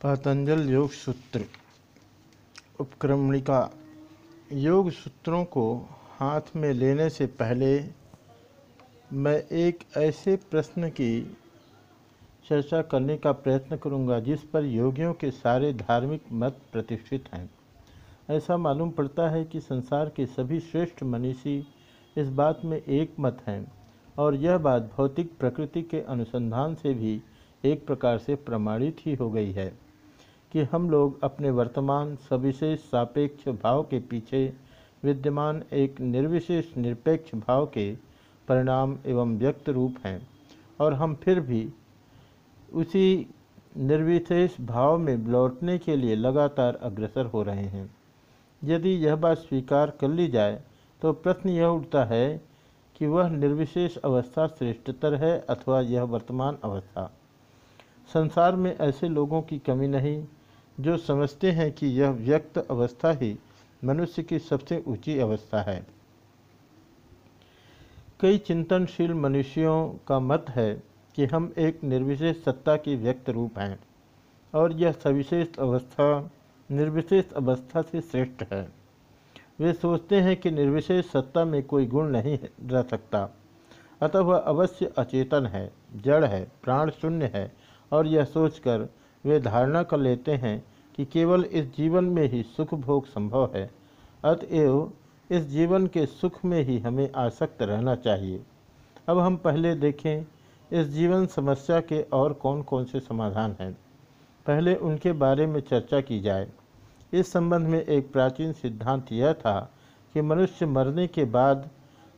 पतंजल योग सूत्र उपक्रमणिका योग सूत्रों को हाथ में लेने से पहले मैं एक ऐसे प्रश्न की चर्चा करने का प्रयत्न करूँगा जिस पर योगियों के सारे धार्मिक मत प्रतिष्ठित हैं। ऐसा मालूम पड़ता है कि संसार के सभी श्रेष्ठ मनीषी इस बात में एक मत हैं और यह बात भौतिक प्रकृति के अनुसंधान से भी एक प्रकार से प्रमाणित ही हो गई है। कि हम लोग अपने वर्तमान सविशेष सापेक्ष भाव के पीछे विद्यमान एक निर्विशेष निरपेक्ष भाव के परिणाम एवं व्यक्त रूप हैं, और हम फिर भी उसी निर्विशेष भाव में लौटने के लिए लगातार अग्रसर हो रहे हैं। यदि यह बात स्वीकार कर ली जाए तो प्रश्न यह उठता है कि वह निर्विशेष अवस्था श्रेष्ठतर है अथवा यह वर्तमान अवस्था। संसार में ऐसे लोगों की कमी नहीं जो समझते हैं कि यह व्यक्त अवस्था ही मनुष्य की सबसे ऊँची अवस्था है। कई चिंतनशील मनुष्यों का मत है कि हम एक निर्विशेष सत्ता की व्यक्त रूप हैं और यह सविशेष अवस्था निर्विशेष अवस्था से श्रेष्ठ है। वे सोचते हैं कि निर्विशेष सत्ता में कोई गुण नहीं रह सकता, अतः वह अवश्य अचेतन है, जड़ है, प्राण शून्य है और यह सोचकर वे धारणा कर लेते हैं कि केवल इस जीवन में ही सुख भोग संभव है। अतएव इस जीवन के सुख में ही हमें आसक्त रहना चाहिए। अब हम पहले देखें, इस जीवन समस्या के और कौन कौन से समाधान हैं। पहले उनके बारे में चर्चा की जाए। इस संबंध में एक प्राचीन सिद्धांत यह था कि मनुष्य मरने के बाद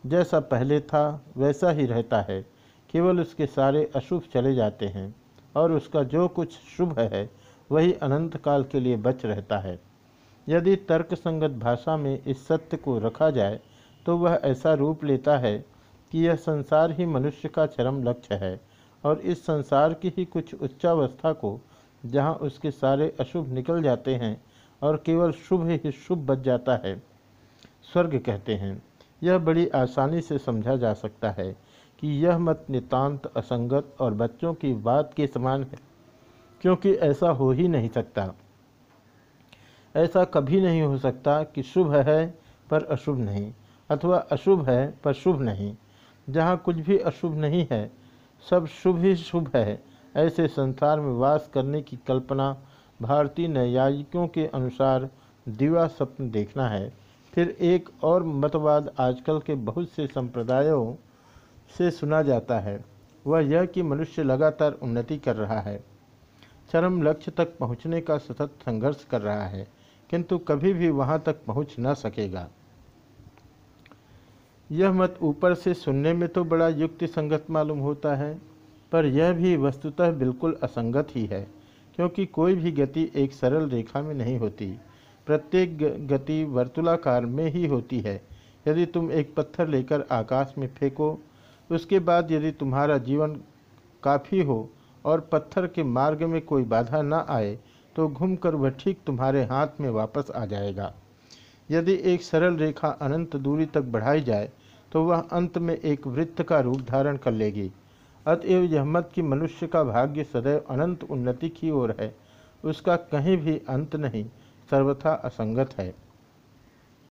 जैसा पहले था, वैसा ही रहता है। केवल उसके सारे अशुभ चले जाते हैं। और उसका जो कुछ शुभ है, वही अनंत काल के लिए बच रहता है। यदि तर्क संगत भाषा में इस सत्य को रखा जाए तो वह ऐसा रूप लेता है कि यह संसार ही मनुष्य का चरम लक्ष्य है, और इस संसार की ही कुछ उच्चावस्था को, जहाँ उसके सारे अशुभ निकल जाते हैं, और केवल शुभ ही शुभ बच जाता है। स्वर्ग कहते हैं, यह बड़ी आसानी से समझा जा सकता है कि यह मत नितांत असंगत और बच्चों की बात के समान है, क्योंकि ऐसा हो ही नहीं सकता। ऐसा कभी नहीं हो सकता कि शुभ है पर अशुभ नहीं, अथवा अशुभ है पर शुभ नहीं। जहाँ कुछ भी अशुभ नहीं है, सब शुभ ही शुभ है, ऐसे संसार में वास करने की कल्पना भारतीय न्यायिकों के अनुसार दिवा स्वप्न देखना है। फिर एक और मतवाद आजकल के बहुत से संप्रदायों से सुना जाता है। वह यह कि मनुष्य लगातार उन्नति कर रहा है। चरम लक्ष्य तक पहुँचने का सतत संघर्ष कर रहा है, किंतु कभी भी वहाँ तक पहुँच न सकेगा। यह मत ऊपर से सुनने में तो बड़ा युक्ति संगत मालूम होता है, पर यह भी वस्तुतः बिल्कुल असंगत ही है, क्योंकि कोई भी गति एक सरल रेखा में नहीं होती। प्रत्येक गति वर्तुलाकार में ही होती है। यदि तुम एक पत्थर लेकर आकाश में फेंको उसके बाद यदि तुम्हारा जीवन काफ़ी हो और पत्थर के मार्ग में कोई बाधा न आए तो घूमकर वह ठीक तुम्हारे हाथ में वापस आ जाएगा। यदि एक सरल रेखा अनंत दूरी तक बढ़ाई जाए तो वह अंत में एक वृत्त का रूप धारण कर लेगी। अतएव यह मत कि मनुष्य का भाग्य सदैव अनंत उन्नति की ओर है, उसका कहीं भी अंत नहीं, सर्वथा असंगत है।